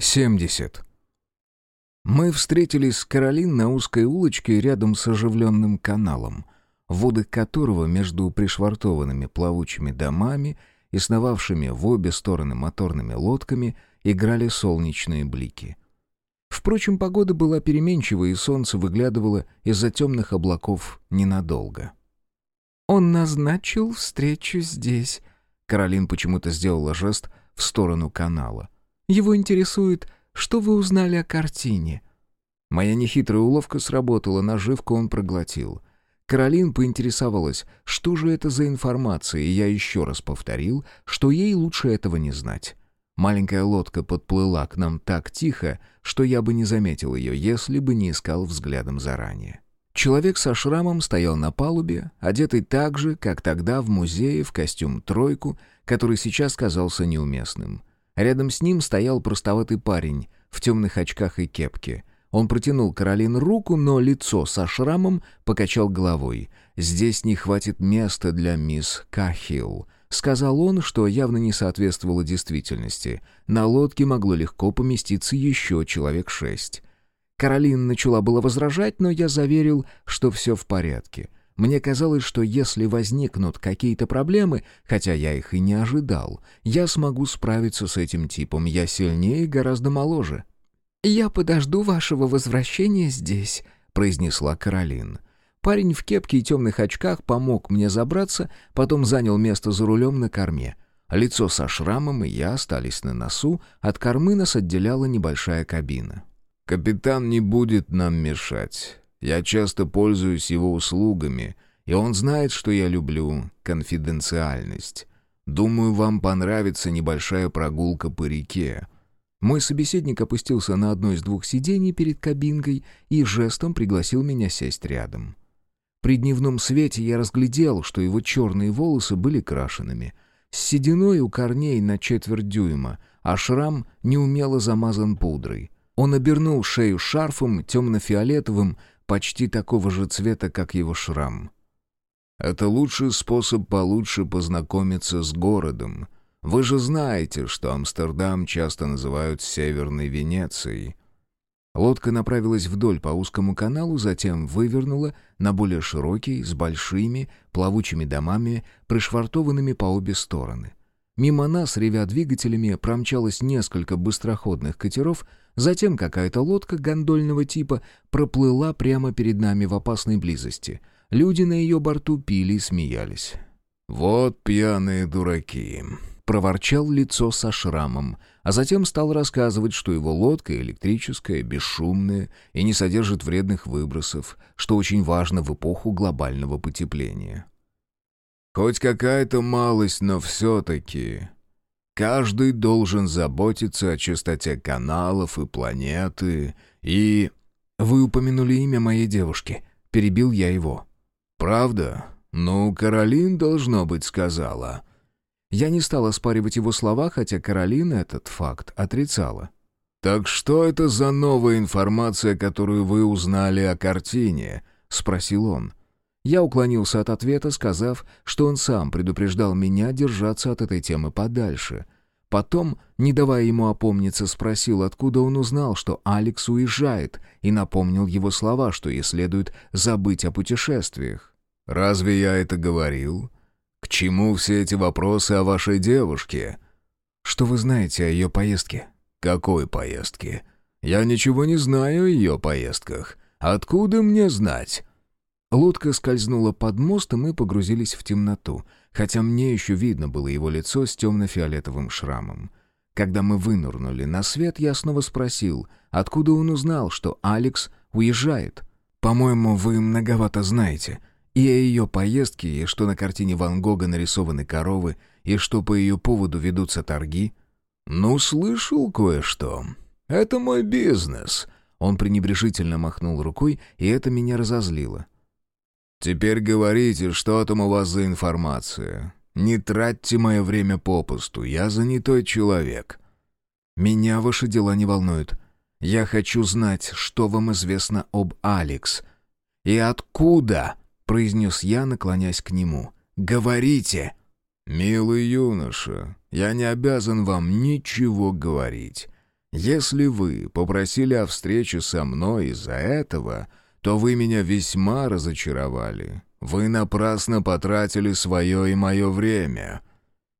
70. Мы встретились с Каролин на узкой улочке рядом с оживленным каналом, воды которого между пришвартованными плавучими домами и сновавшими в обе стороны моторными лодками играли солнечные блики. Впрочем, погода была переменчива, и солнце выглядывало из-за темных облаков ненадолго. «Он назначил встречу здесь», — Каролин почему-то сделала жест в сторону канала — его интересует, что вы узнали о картине». Моя нехитрая уловка сработала, наживку он проглотил. Каролин поинтересовалась, что же это за информация, и я еще раз повторил, что ей лучше этого не знать. Маленькая лодка подплыла к нам так тихо, что я бы не заметил ее, если бы не искал взглядом заранее. Человек со шрамом стоял на палубе, одетый так же, как тогда в музее в костюм «тройку», который сейчас казался неуместным. Рядом с ним стоял простоватый парень в темных очках и кепке. Он протянул Каролин руку, но лицо со шрамом покачал головой. «Здесь не хватит места для мисс Кахилл», — сказал он, что явно не соответствовало действительности. На лодке могло легко поместиться еще человек шесть. Каролин начала было возражать, но я заверил, что все в порядке. Мне казалось, что если возникнут какие-то проблемы, хотя я их и не ожидал, я смогу справиться с этим типом, я сильнее и гораздо моложе. «Я подожду вашего возвращения здесь», — произнесла Каролин. Парень в кепке и темных очках помог мне забраться, потом занял место за рулем на корме. Лицо со шрамом и я остались на носу, от кормы нас отделяла небольшая кабина. «Капитан не будет нам мешать. Я часто пользуюсь его услугами, и он знает, что я люблю конфиденциальность. Думаю, вам понравится небольшая прогулка по реке». Мой собеседник опустился на одно из двух сидений перед кабинкой и жестом пригласил меня сесть рядом. При дневном свете я разглядел, что его черные волосы были крашенными, с сединой у корней на четверть дюйма, а шрам неумело замазан пудрой. Он обернул шею шарфом темно-фиолетовым, почти такого же цвета, как его шрам. «Это лучший способ получше познакомиться с городом. Вы же знаете, что Амстердам часто называют Северной Венецией». Лодка направилась вдоль по узкому каналу, затем вывернула на более широкий, с большими, плавучими домами, пришвартованными по обе стороны. Мимо нас, ревя двигателями, промчалось несколько быстроходных катеров, затем какая-то лодка гондольного типа проплыла прямо перед нами в опасной близости. Люди на ее борту пили и смеялись. «Вот пьяные дураки», — проворчал лицо со шрамом, а затем стал рассказывать, что его лодка электрическая, бесшумная и не содержит вредных выбросов, что очень важно в эпоху глобального потепления. Хоть какая-то малость, но все-таки. Каждый должен заботиться о чистоте каналов и планеты, и... «Вы упомянули имя моей девушки», — перебил я его. «Правда? Ну, Каролин, должно быть, сказала». Я не стал оспаривать его слова, хотя Каролина этот факт отрицала. «Так что это за новая информация, которую вы узнали о картине?» — спросил он. Я уклонился от ответа, сказав, что он сам предупреждал меня держаться от этой темы подальше. Потом, не давая ему опомниться, спросил, откуда он узнал, что Алекс уезжает, и напомнил его слова, что ей следует забыть о путешествиях. «Разве я это говорил? К чему все эти вопросы о вашей девушке?» «Что вы знаете о ее поездке?» «Какой поездке?» «Я ничего не знаю о ее поездках. Откуда мне знать?» Лодка скользнула под мост, и мы погрузились в темноту, хотя мне еще видно было его лицо с темно-фиолетовым шрамом. Когда мы вынырнули на свет, я снова спросил, откуда он узнал, что Алекс уезжает. «По-моему, вы многовато знаете. И о ее поездке, и что на картине Ван Гога нарисованы коровы, и что по ее поводу ведутся торги». «Ну, слышал кое-что. Это мой бизнес». Он пренебрежительно махнул рукой, и это меня разозлило. «Теперь говорите, что там у вас за информация. Не тратьте мое время попусту, я занятой человек». «Меня ваши дела не волнуют. Я хочу знать, что вам известно об Алекс». «И откуда?» — произнес я, наклонясь к нему. «Говорите!» «Милый юноша, я не обязан вам ничего говорить. Если вы попросили о встрече со мной из-за этого, то вы меня весьма разочаровали. Вы напрасно потратили свое и мое время».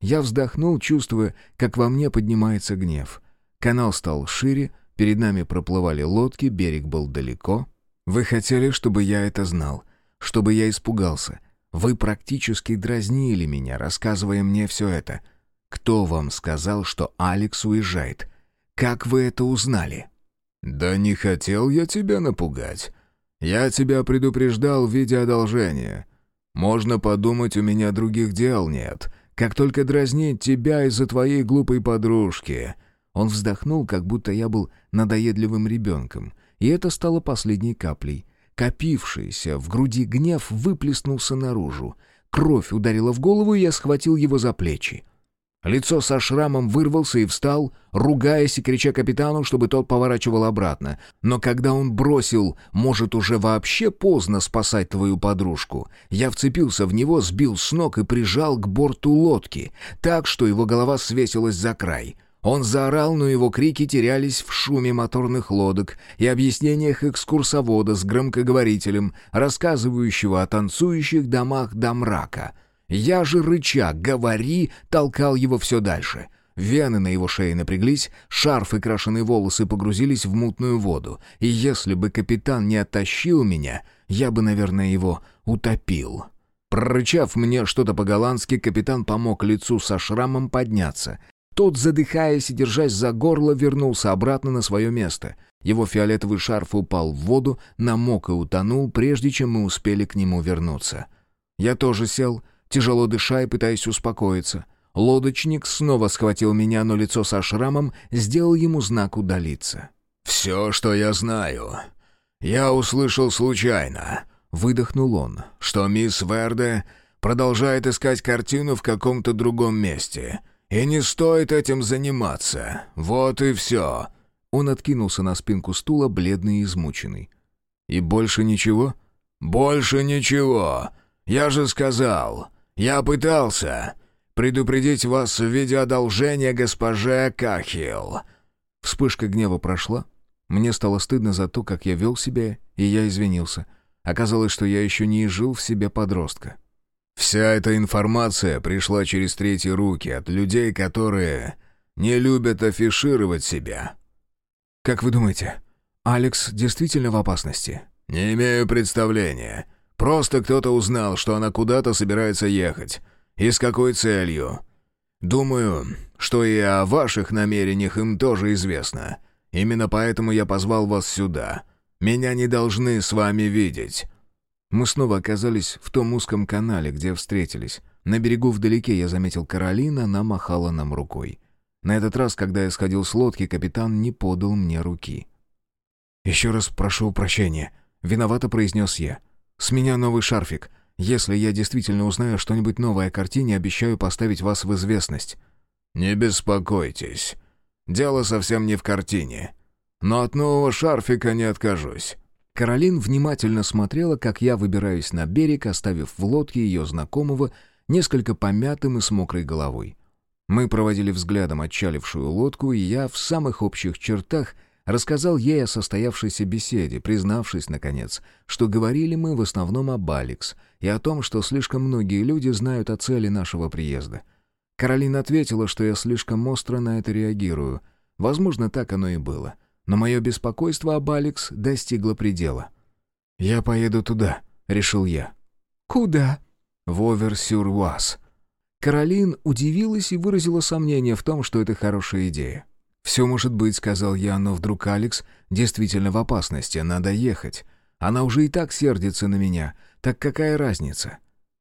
Я вздохнул, чувствуя, как во мне поднимается гнев. Канал стал шире, перед нами проплывали лодки, берег был далеко. «Вы хотели, чтобы я это знал, чтобы я испугался. Вы практически дразнили меня, рассказывая мне все это. Кто вам сказал, что Алекс уезжает? Как вы это узнали?» «Да не хотел я тебя напугать. Я тебя предупреждал в виде одолжения. Можно подумать, у меня других дел нет, как только дразнить тебя из-за твоей глупой подружки». Он вздохнул, как будто я был надоедливым ребенком, и это стало последней каплей. Копившийся в груди гнев выплеснулся наружу. Кровь ударила в голову, и я схватил его за плечи. Лицо со шрамом вырвался и встал, ругаясь и крича капитану, чтобы тот поворачивал обратно. Но когда он бросил «может, уже вообще поздно спасать твою подружку», я вцепился в него, сбил с ног и прижал к борту лодки, так, что его голова свесилась за край — он заорал, но его крики терялись в шуме моторных лодок и объяснениях экскурсовода с громкоговорителем, рассказывающего о танцующих домах до мрака — я же рыча «Говори!» толкал его все дальше. Вены на его шее напряглись, шарф и крашеные волосы погрузились в мутную воду. И если бы капитан не оттащил меня, я бы, наверное, его утопил. Прорычав мне что-то по-голландски, капитан помог лицу со шрамом подняться. Тот, задыхаясь и держась за горло, вернулся обратно на свое место. Его фиолетовый шарф упал в воду, намок и утонул, прежде чем мы успели к нему вернуться. Я тоже сел, тяжело дыша и пытаясь успокоиться. Лодочник снова схватил меня, но лицо со шрамом сделал ему знак удалиться. «Все, что я знаю, я услышал случайно», — выдохнул он, «что мисс Верде продолжает искать картину в каком-то другом месте, и не стоит этим заниматься. Вот и все». Он откинулся на спинку стула, бледный и измученный. «И больше ничего?» «Больше ничего. Я же сказал, «Я пытался предупредить вас в виде одолжения госпоже Кахил». Вспышка гнева прошла. Мне стало стыдно за то, как я вел себя, и я извинился. Оказалось, что я еще не жил в себе подростка. «Вся эта информация пришла через третьи руки от людей, которые не любят афишировать себя». «Как вы думаете, Алекс действительно в опасности?» «Не имею представления». Просто кто-то узнал, что она куда-то собирается ехать. И с какой целью. Думаю, что и о ваших намерениях им тоже известно. Именно поэтому я позвал вас сюда. Меня не должны с вами видеть». Мы снова оказались в том узком канале, где встретились. На берегу вдалеке я заметил Каролина, она махала нам рукой. На этот раз, когда я сходил с лодки, капитан не подал мне руки. «Еще раз прошу прощения», — виновато произнес я. «С меня новый шарфик. Если я действительно узнаю что-нибудь новое о картине, обещаю поставить вас в известность». «Не беспокойтесь. Дело совсем не в картине. Но от нового шарфика не откажусь». Каролин внимательно смотрела, как я выбираюсь на берег, оставив в лодке ее знакомого, несколько помятым и с мокрой головой. Мы проводили взглядом отчалившую лодку, и я в самых общих чертах — Рассказал ей о состоявшейся беседе, признавшись, наконец, что говорили мы в основном об Алекс и о том, что слишком многие люди знают о цели нашего приезда. Каролина ответила, что я слишком остро на это реагирую. Возможно, так оно и было. Но мое беспокойство об Алекс достигло предела. «Я поеду туда», — решил я. «Куда?» «В Овер-Сюр-Уаз». Каролин удивилась и выразила сомнение в том, что это хорошая идея. «Все может быть», — сказал я, но вдруг Алекс действительно в опасности, надо ехать. Она уже и так сердится на меня, так какая разница?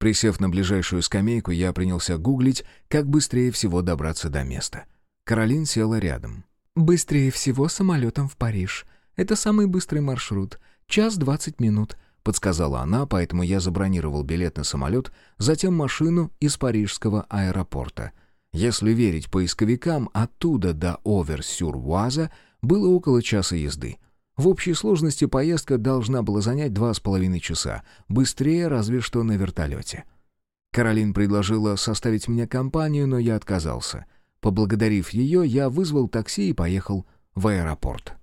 Присев на ближайшую скамейку, я принялся гуглить, как быстрее всего добраться до места. Каролин села рядом. «Быстрее всего самолетом в Париж. Это самый быстрый маршрут. Час двадцать минут», — подсказала она, поэтому я забронировал билет на самолет, затем машину из парижского аэропорта — если верить поисковикам, оттуда до Овер-Сюр-Вуаза было около часа езды. В общей сложности поездка должна была занять два с половиной часа, быстрее разве что на вертолете. Каролин предложила составить мне компанию, но я отказался. Поблагодарив ее, я вызвал такси и поехал в аэропорт.